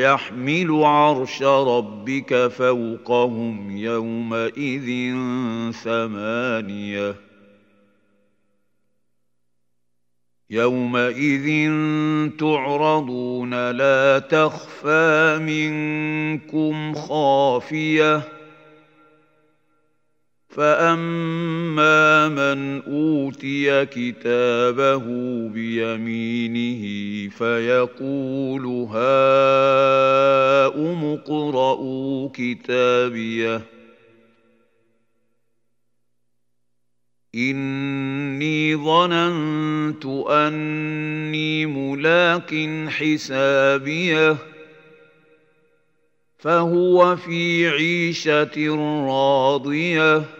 ويحمل عرش ربك فوقهم يومئذ ثمانية يومئذ تعرضون لا تخفى منكم خافية فاما من اوتي كتابه بيمينه فيقول هاؤم اقرءوا كتابيه اني ظننت اني ملاق حسابيه فهو في عيشه راضيه